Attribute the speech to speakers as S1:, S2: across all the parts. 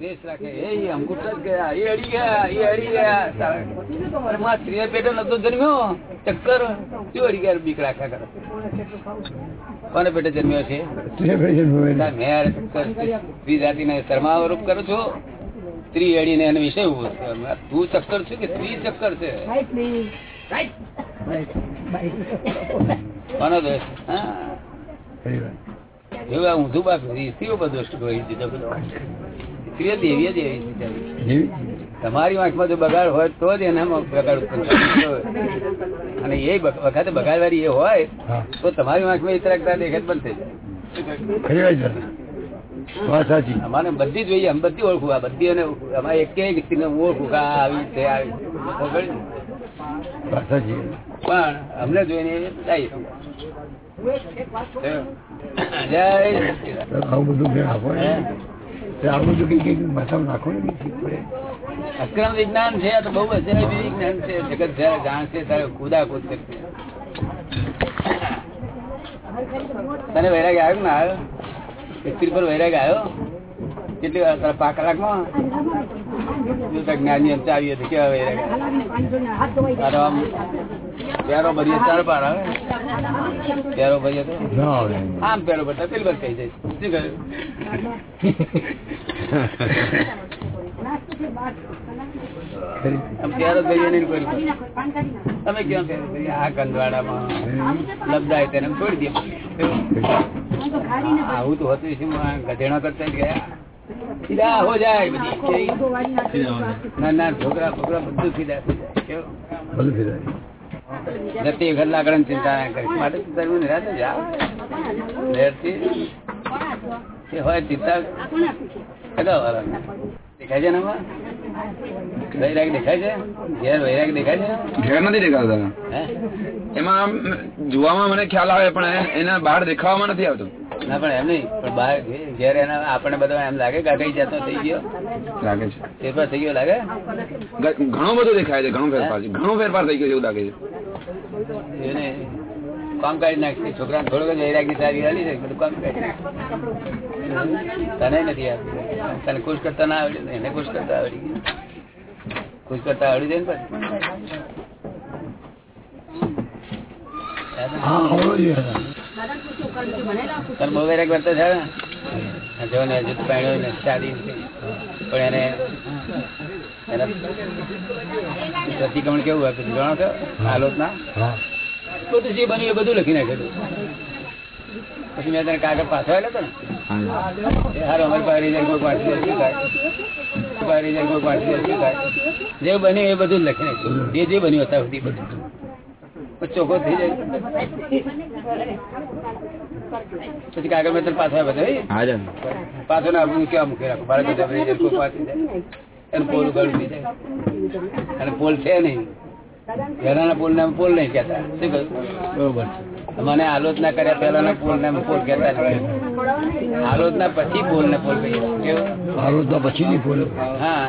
S1: દેશ રાખે. એ અંગૂઠ જ ગયા. એ અડી ગયા એ અડી ગયા. અરે સ્ત્રી પેટે નતો જન્મ્યો. ચક્કર. શું અડી ગયા બીક રાખ્યા કરે? કોને પેટે જન્મ્યો છે? મેં સ્ત્રી જાતિને શરમાવરૂપ કરું છો. સ્ત્રી અડીને એને વિષય ઊભો છે. તું ચક્કર છું કે સ્ત્રી ચક્કર છે? કોનો દોષ? હા. એવું ઊંધું બાકી સ્ત્રીઓ પર દોષ કરી દીધો બધો. સ્ત્રીઓ દેવી છે બિચારી. તમારી વાંખમાં જો બગાડ હોય તો જ એનામાં બગાડ ઉત્પન્ન અને એ વખતે બગાડવાળી એ હોય તો તમારી વાંખમાં ઇતરાકતા દેખત બંધ થઈ જાય. અમારે બધી જોઈએ અમે બધી ઓળખું. આ બધી અને અમારે એક એક સ્ત્રીને હું ઓળખું કે આ આવી છે આવી? અક્રમ વિજ્ઞાન છે તો બહુ વિજ્ઞાન છે. જગત જયારે જાણશે ત્યારે કરશે. તને વૈરાગ આવ્યો ને આવ્યો? સ્ત્રી પર વૈરાગ આવ્યો? કેટલી વાર તારા પાક કલાકમાં? જ્ઞાની અંત આવી હતી કેવા વૈરાગ આમ પ્યારો ભરીએ ચાર પાર આવે. પ્યારો ભાઈ હતો? આમ પેરો ભરતા પેલી બાજુ કહી જાય શું કહ્યું? તમે ક્યાં? આ કંદવાડામાં લબડાય તેને છોડી દે. આવું તો હતું શું કરતા ગયા. સીધા હો જાય બધી. ના ના છોકરા છોકરા બધું સીધા થઈ જાય કેવું? જતી વખત લાકડા ચિંતા ના કરીશ. માટે તું તારું નિરાતે જા લેરથી હોય ચિંતા કદા વાળા. દેખાય છે ને વૈરાગ દેખાય છે? ઘેર વૈરાગ દેખાય છે?
S2: ઘેર નથી દેખાતા એમાં જોવામાં મને ખ્યાલ આવે પણ એના બહાર દેખાવામાં નથી આવતું.
S1: ના પણ એમ નહીં. પણ બહાર ઘેર એના આપણે બધા એમ લાગે કે કઈ જાતો થઈ ગયો.
S2: લાગે છે.
S1: ફેરફાર થઈ ગયો લાગે?
S2: ઘણો બધો દેખાય છે ઘણો ફેરફાર છે. ઘણો ફેરફાર થઈ ગયો છે એવું લાગે છે.
S1: એને કામ કાઢી નાખશે છોકરા થોડોક વૈરાગી સારી હાલી છે બધું કામ કાઢી તને નથી આવતું તને ખુશ કરતા ના આવડ્યું એને ખુશ કરતા આવડી ગયું. ખુશ કરતા આવડી જાય ને પછી. બહુ વૈરાગ છે? જો ને હજુ તો પરણ્યો ને શાદી પણ એને એના પ્રતિક્રમણ કેવું હતું જાણો છો? હાલોત ના બધું જે બન્યું એ બધું લખી નાખેલું પછી મેં તને કાગળ પાછો આવ્યો હતો ને. હારો અમારી પાસે રિઝલ્ટ કોઈ પાછી શું થાય. રિઝલ્ટ કોઈ પાછી શું થાય. જે બન્યું એ બધું લખી નાખ્યું. જે જે બન્યું હતા સુધી બધું. ચોખ્ખો થઈ જાય. પછી કાગળ મેં તને પાછો આવ્યો હતો? પાછો ના આપણું કેવા મૂકી રાખો? ભારત કોઈ પાછી જાય એનું પોલ ઉગાડું થઈ જાય અને પોલ છે નહીં. પહેલાના પુલ ને પોલ નહીં કેતા શું બરોબર બરોબર મને આલોચના કર્યા પહેલાના પોલ ને પોલ કેતા આલોચના પછી પોલ ને પોલ કહીએ. કેવું? હા.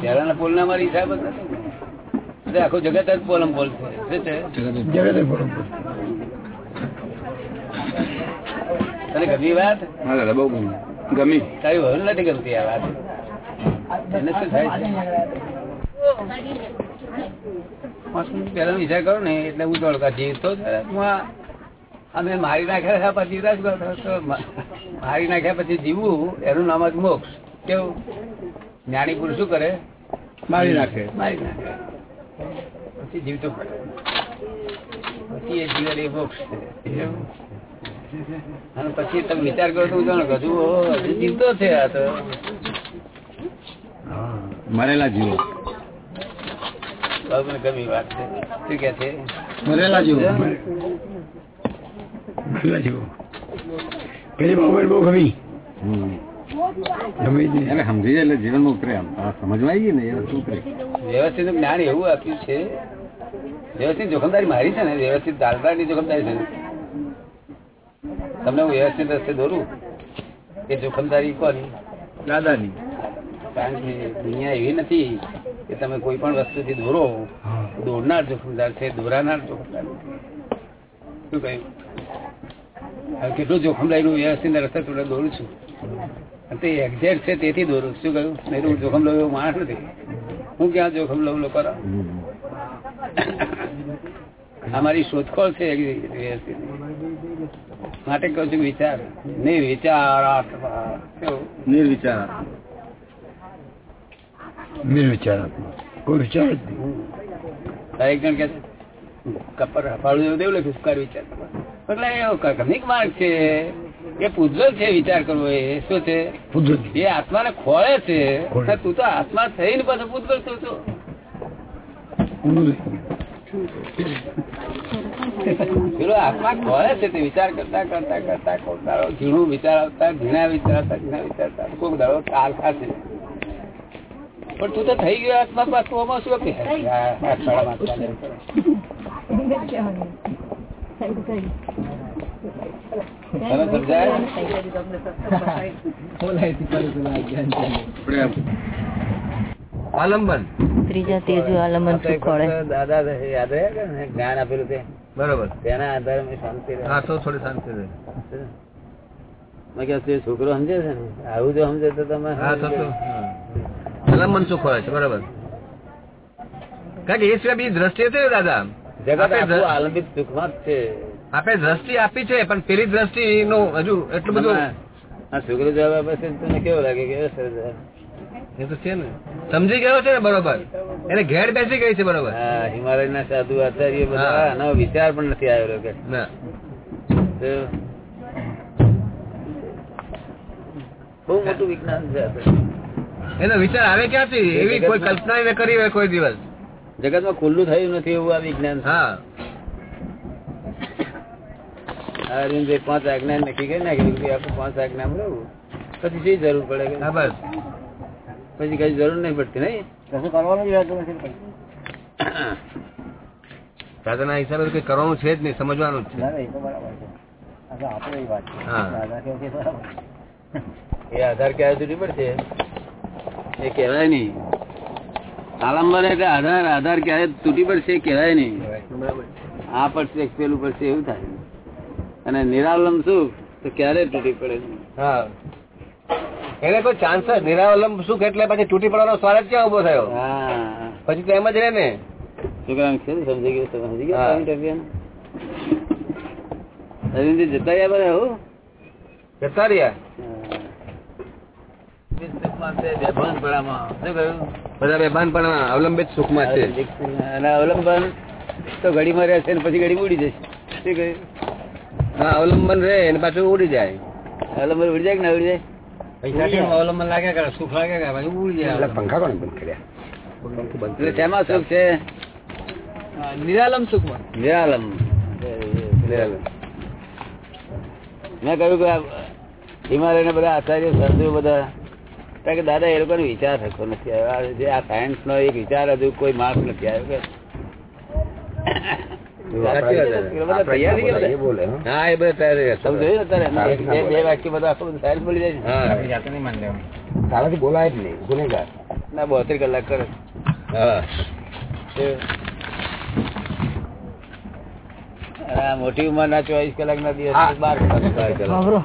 S1: પહેલાના પુલ ના મારી હિસાબ જ આખું જગત જ પોલમ પોલ છે. શું છે? તને ગમી વાત?
S2: બહુ ગમી. ગમી.
S1: કઈ વહુ નથી ગમતી આ વાત? એને શું થાય છે? પેલા વિચાર કરો ને એટલે હું દોડકા જીવતો અમે મારી નાખ્યા પછી મારી નાખ્યા પછી જીવવું એનું નામ જ મોક્ષ. કેવું? જ્ઞાની પુરુષ શું કરે? મારી નાખે. મારી નાખે. પછી જીવતો પડે. પછી એ જીવન એ મોક્ષ છે. અને પછી તમે વિચાર કરો તો હું જાણો હજુ જીવતો છે આ તો.
S2: મરેલા જીવો.
S1: મને ગમી વાત છે. શું કે છે?
S2: મરેલા જીવો. એને સમજી એટલે જીવનમાં ઉતરે આમ. આવી ને એ ઉતરે.
S1: વ્યવસ્થિત જ્ઞાન એવું આપ્યું છે. વ્યવસ્થિત જોખમદારી મારી છે ને વ્યવસ્થિત દાલદારની જોખમદારી છે તમને હું વ્યવસ્થિત રસ્તે દોરું? એ જોખમદારી કોની?
S2: દાદાની.
S1: કારણ કે દુનિયા એવી નથી. કે તમે કોઈ પણ વસ્તુથી દોરો દોરનાર જોખમદાર છે દોરાનાર જોખમદાર. નથી. શું કહ્યું? હવે કેટલું જોખમ લઈને હું વ્યવસ્થિત રસ્તે થોડે દોરું છું. તે એક્ઝેક્ટ છે તેથી દોરું. શું કહ્યું? નહીં હું જોખમ લઉં એવો માણસ નથી. હું ક્યાં જોખમ લઉં લોકો? અમારી શોધખોળ છે વ્યવસ્થિત. માટે કહું છું વિચાર. નહીં વિચાર
S2: નિર્વિચાર.
S3: નિર્વિચારાત્મક કોઈ વિચાર જ નહીં.
S1: એક જણ કે કપર હફાળું એવું લખ્યું સુકાર વિચાર કરવો. એટલે એવો કનિક માર્ગ છે. એ પૂજલ છે વિચાર કરવો એ. શું છે? એ આત્માને ખોળે છે. તું તો આત્મા થઈને પાછો પૂજ છું પેલો આત્મા ખોળે છે તે વિચાર કરતા કરતા કરતા કોક દાડો ઝીણું વિચાર આવતા ઝીણા વિચારતા ઝીણા વિચારતા કોક દાડો કાલ ખાશે. પણ તું તો થઈ ગયો આત્મા પાછું શું કે
S2: આલંબન.
S4: ત્રીજા તેજુ
S1: દાદા યાદ રહ્યા કે ને જ્ઞાન આપેલું તે?
S2: બરોબર.
S1: તેના આધારે મેં શાંતિ
S2: હા તો થોડી શાંતિ રહે.
S1: મેં કહ્યું, છોકરો સમજે છે ને? આવું જો સમજે તો તમે
S2: હા તો તો આલંબન સુખ હોય છે બરોબર. કારણ કે એ સિવાય બીજી દ્રષ્ટિ છે દાદા?
S1: જગત
S2: આપણે
S1: આખું
S2: દ્ર-
S1: આલંબિત સુખમાં જ છે.
S2: આપણે દ્રષ્ટિ આપી છે પણ પેલી દ્રષ્ટિ નું હજુ એટલું બધું
S1: શુક્ર આ છોકરો જવાબ આપે છે તને કેવો લાગે કે
S2: એ તો છે ને. સમજી ગયો છે ને બરોબર. એને ઘેર બેસી ગઈ છે બરોબર.
S1: હા હિમાલયના સાધુ આચાર્ય બધા આનો વિચાર પણ નથી આવ્યો કે.
S2: ના.
S1: બહુ મોટું વિજ્ઞાન છે.
S2: એનો વિચાર આવે ક્યાંથી? એવી કોઈ કલ્પના એને કરી હોય કોઈ દિવસ.
S1: જગતમાં ખુલ્લું થયું નથી એવું આ વિજ્ઞાન.
S2: હા.
S1: અરવિંદ પાંચ આજ્ઞા નક્કી કરી નાખી. કે આપણે પાંચ આજ્ઞા લેવું પછી શી જરૂર પડે કે?
S2: હા બસ.
S1: પછી કઈ જરૂર નહીં પડતી નહીં?
S2: દાદાના હિસાબે તો કઈ કરવાનું છે જ નહીં સમજવાનું જ છે.
S1: એ આધાર ક્યારે તૂટી પડશે? એ કહેવાય નહીં. આલંબન એટલે આધાર આધાર ક્યારે તૂટી પડશે કહેવાય નહીં. આ પડશે પેલું પડશે એવું થાય. અને નિરાવલંબ શું? તો ક્યારે તૂટી પડે
S2: હા. એને કોઈ ચાન્સ જ નિરાવલંબ સુખ એટલે પછી તૂટી પડવાનો સવાલ જ ક્યાં ઊભો થયો?
S1: હા.
S2: પછી તો એમ જ રહે ને.
S1: છોકરા સમજી ગયો સમજી ગયો જતા રહ્યા બધા હો?
S2: જતા રહ્યા
S1: સુખમાં છે, બેભાનપણામાં. શું કહ્યું?
S2: બધા અવલંબિત સુખમાં છે.
S1: અને અવલંબન તો ઘડીમાં રહેશે ને પછી ઘડી ઉડી જશે. શું કહ્યું?
S2: હા અવલંબન રહે અને પાછું ઉડી જાય.
S1: અવલંબન ઉડી જાય કે ના ઉડી જાય?
S3: અવલંબન લાગ્યા કરે? સુખ લાગે કરે? પછી ઉડી જાય પંખા કોને બંધ કર્યા?
S1: એટલે સુખ છે?
S3: નિરાલમ સુખમાં.
S1: નિરાલમ. નિરાલમ. મેં કહ્યું કે હિમાલય ને બધા આચાર્ય સંતો બધા કારણ કે દાદા એ લોકોનો વિચાર થતો નથી. આવ્યો આ જે આ સાયન્સ નો એક વિચાર હજુ કોઈ માર્ક નથી આવ્યો કે?
S3: બોલાય જ નહીં ગુનેગાર.
S1: ના બોતેર કલાક કરે. મોટી ઉંમર ના ચોવીસ કલાક ના દિવસ. બાર કલાક બાર કલાક
S4: ખબરો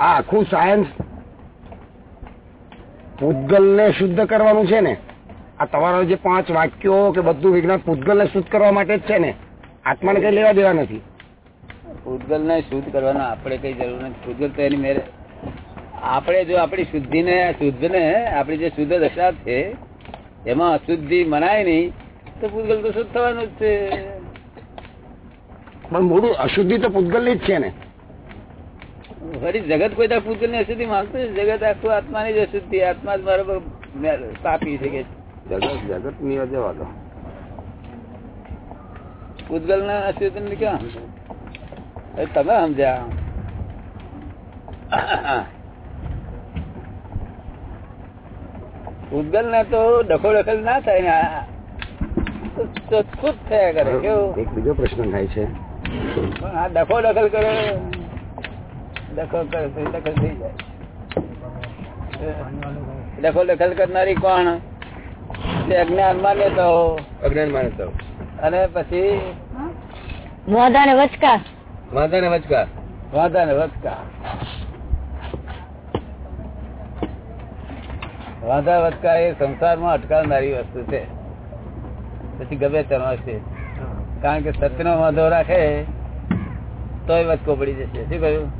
S3: આ આખું સાયન્સ પૂતગલને શુદ્ધ કરવાનું છે ને. આ તમારા જે પાંચ વાક્યો કે બધું વિજ્ઞાન પૂતગલને શુદ્ધ કરવા માટે જ છે ને. આત્માને કઈ લેવા દેવા નથી.
S1: પૂતગલ ને શુદ્ધ કરવાનો આપણે કઈ જરૂર નથી. પૂતગલ તો એની મેરે આપણે જો આપણી શુદ્ધિ ને શુદ્ધ ને આપણી જે શુદ્ધ દશા છે એમાં અશુદ્ધિ મનાય નહીં તો પૂતગલ તો શુદ્ધ થવાનું જ છે.
S3: પણ મૂળ અશુદ્ધિ તો પૂતગલની જ છે ને.
S1: ફરી જગત કોઈ તાર પૂતગલની અશુદ્ધિ માનતું જગત આખું આત્માની જ અશુદ્ધિ. આત્મા જ મારો પાપી છે કે.
S3: જગત જગતની જવા દો
S1: પૂતગલ ના અશુદ્ધિ ને ક્યાં તમે સમજ્યા. ઉદગલ ને તો ડખો ડખલ ના થાય ને ચોખ્ખું જ થયા કરે. કેવું?
S3: એક બીજો પ્રશ્ન થાય છે.
S1: પણ આ ડખો દખલ કરે. કરે દખલ થઈ જાય ડખો દખલ કરનારી કોણ? અજ્ઞાન માન્યતાઓ
S2: અજ્ઞાન તો
S1: અને પછી?
S4: વાંધા ને વચકા.
S2: વાંધા ને વચકા.
S1: વાંધા ને વચકા. વાંધા વચકા એ સંસારમાં અટકાવનારી વસ્તુ છે. પછી ગમે હશે કારણ કે સત્યનો વાંધો રાખે તોય વચકો પડી જશે. શું કહ્યું?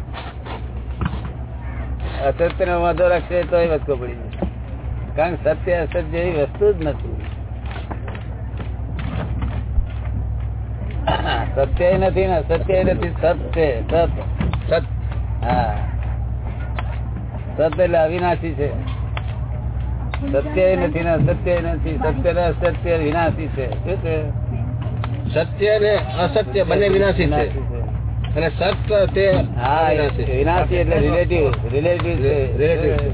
S1: અસત્યનો વાંધો રાખશે તો એ વસ્તુ પડી જશે કારણ કે સત્ય અસત્ય જેવી વસ્તુ જ નથી. સત્ય નથી ને સત્ય નથી સત છે સત.
S2: સત.
S1: હા. સત એટલે અવિનાશી છે. સત્ય નથી ને અસત્ય નથી સત્ય ને અસત્ય વિનાશી છે. શું છે
S2: સત્ય ને અસત્ય બંને વિનાશી છે. અને સત તે.
S1: વિનાશી એટલે રિલેટિવ રિલેટિવ છે.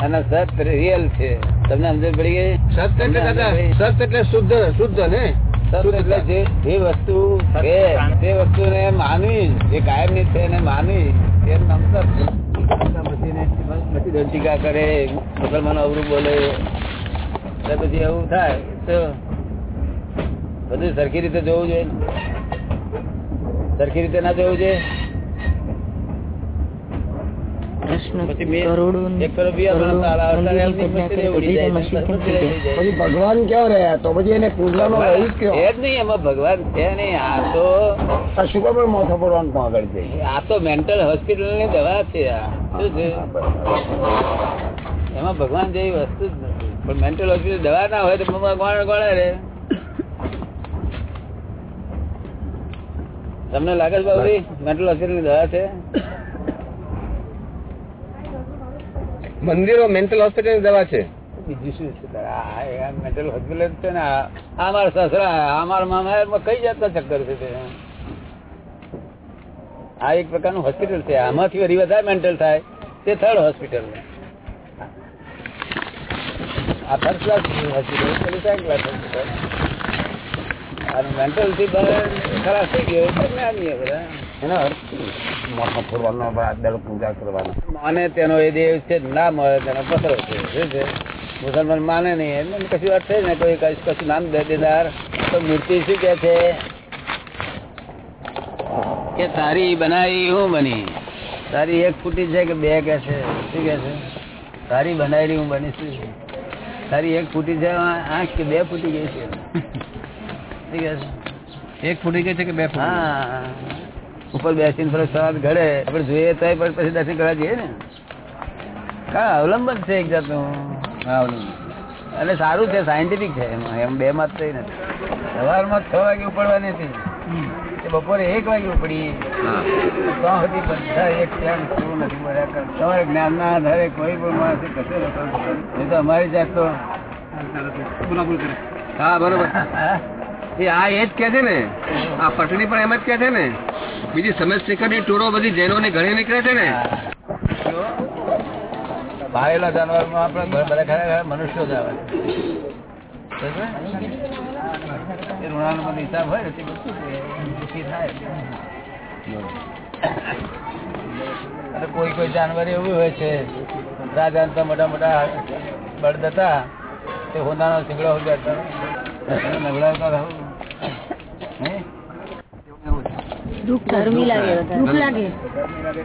S1: અને સત રિયલ છે. તમને સમજ પડી ગઈ?
S2: સત એટલે સત એટલે શુદ્ધ શુદ્ધ ને?
S1: સત એટલે જે જે વસ્તુ છે તે વસ્તુને માનવી જે કાયમની છે એને માનવી એમ નામ પછી ટીકા કરે મુસલમાનો અવરું બોલે એટલે પછી એવું થાય. તો બધું સરખી રીતે જોવું જોઈએ. ને. સરખી રીતે ના જોયું.
S3: પછી ભગવાન ક્યાં રહ્યા? તો પછી એને પૂજવાનો રહી જ કયો
S1: એ જ નહીં એમાં ભગવાન છે નહીં. આ તો
S3: શું ખબર મોથો પડવાનું આગળ છે?
S1: આ તો મેન્ટલ હોસ્પિટલની દવા છે આ. શું છે? એમાં ભગવાન જેવી વસ્તુ જ નથી. પણ મેન્ટલ હોસ્પિટલ દવા ના હોય તો ભગવાન ગોળે રે? તમને લાગે છે બાબુજી મેન્ટલ હોસ્પિટલની દવા છે?
S2: મંદિરો મેન્ટલ હોસ્પિટલની દવા છે.
S1: બીજું શું છે મેન્ટલ હોસ્પિટલ છે ને આ મારા સસરા આ મારા મામા કઈ જાતના ચક્કર છે તે? આ એક પ્રકારનું હોસ્પિટલ છે. આમાંથી વળી વધારે મેન્ટલ થાય. તે થર્ડ હોસ્પિટલ આ first class hospital second class hospital. અને મેન્ટલથી બહાર ખરાબ થઈ ગયો એટલે બધા
S3: એનો અર્થ મોથો ફોડવાનો દાડો પૂજા કરવાનો.
S1: માને તેનો એ દેવ છે ના મળે તેનો પથરો છે શું છે? મુસલમાન માને નહીં એમને કશું થઈ ને કોઈ કશું નામ દે તો મૂર્તિ શું કે છે? કે તારી બનાવી હું બની? તારી એક ફૂટી છે કે બે કે છે શું કે છે? તારી બનાવી હું બની શું છે? તારી એક ફૂટી છે આંખ કે બે ફૂટી ગઈ છે? શું કે છે?
S2: એક ફૂટી ગઈ છે કે બે
S1: ફૂટ ઉપર બેસીને ફરક સવાર ઘડે. આપણે જોઈએ તો પછી દર્શન કરવા જઈએ ને. કા અવલંબન છે એક જાતનું? અને સારું છે સાયન્ટિફિક છે. એમાં એમ બે માં થઈ નથી. સવારમાં છ વાગે ઉપડવાની હતી. બપોરે એક વાગે ઉપડી. તો સુધી બધા એક ક્ષણ શું નથી મળ્યા. કરે. તમારે જ્ઞાન ના આધારે કોઈ પણ માણસે કશે નથી. તો અમારી જાત તો
S2: હા બરોબર. એ આ એ જ કે છે ને. આ પટણી પણ એમ જ કે છે ને. બીજી સમજ શિખરની ટૂરો બધી જૈનો ની ઘણી નીકળે છે ને.
S1: ભાવેલા જાનવરમાં આપણે બધા ખરેખર મનુષ્યો જ આવે. ઋણાનો બધો હિસાબ હોય ને થાય. કોઈ કોઈ જાનવર એવું હોય છે રાજા મોટા મોટા બળદ હતા, તે હોનાનો સિંગડો ઉગાડતા નગડાવતા રહું હે
S4: દુઃખ ગરમી લાગે દુઃખ લાગે.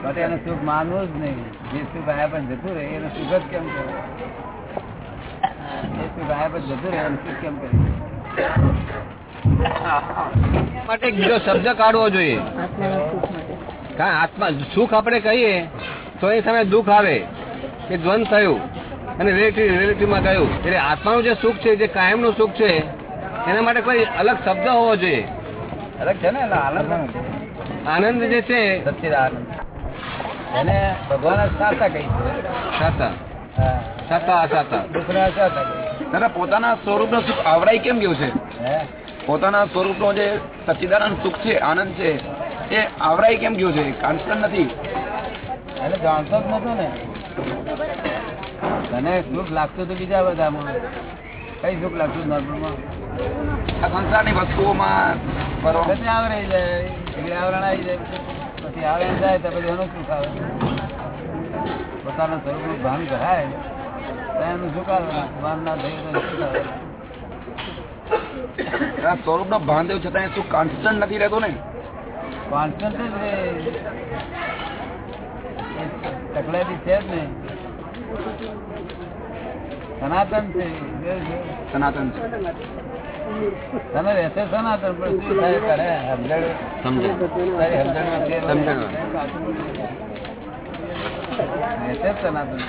S1: માટે સુખ માનવું જ નહીં. જે સુખ આયા પણ જતું રહે એનું સુખ જ કેમ કરે? જે સુખ આયા પણ જતું રહે એનું સુખ કેમ કરે?
S2: માટે બીજો શબ્દ કાઢવો જોઈએ. આત્મા સુખ આપણે કહીએ તો એ સમયે દુઃખ આવે કે દ્વંદ થયું અને રિલેટિવ રિલેટિવમાં ગયું. એટલે આત્માનું જે સુખ છે જે કાયમનું સુખ છે એના માટે કોઈ અલગ શબ્દ હોવો જોઈએ.
S1: અલગ છે ને એટલે આનંદ
S2: આનંદ જે છે
S1: સચ્ચિદાનંદ. એને ભગવાન સાતા કહી છે.
S2: સાતા સાતા સાતા
S1: દુઃખના કહી
S5: દાદા પોતાના સ્વરૂપનું સુખ આવરાય કેમ ગયું છે? પોતાના સ્વરૂપ નો જે સચ્ચિદાનંદ સુખ છે આનંદ છે એ આવરાય કેમ ગયું છે? કોન્સ્ટન્ટ નથી.
S1: એને જાણતો જ નતો ને. તને સુખ લાગતું હતું બીજા બધામાં કઈ સુખ લાગતું નોર્મલમાં
S5: આ સંસારની વસ્તુઓમાં
S1: પછી આવરાઈ જાય એટલે આવરણ આવી જાય. પછી આવરણ જાય તો પછી એનું સુખ આવે પોતાના સ્વરૂપનું ભાન કરાય તો એનું સુખ આવે ભાન ના થયું તો સુખ આવે
S5: સ્વરૂપ નો ભાન થયું છતાં શું કોન્સ્ટન્ટ નથી રહેતો ને?
S1: કોન્સ્ટન્ટ જ રે એ તકલાદી છે જ ને. સનાતન છે?
S5: સનાતન છે.
S1: તને રહેશે સનાતન પણ શું થાય કરે સમજણ
S2: સમજણ
S1: તારી હોય.
S2: સમજણમાં.
S1: રહેશે સનાતન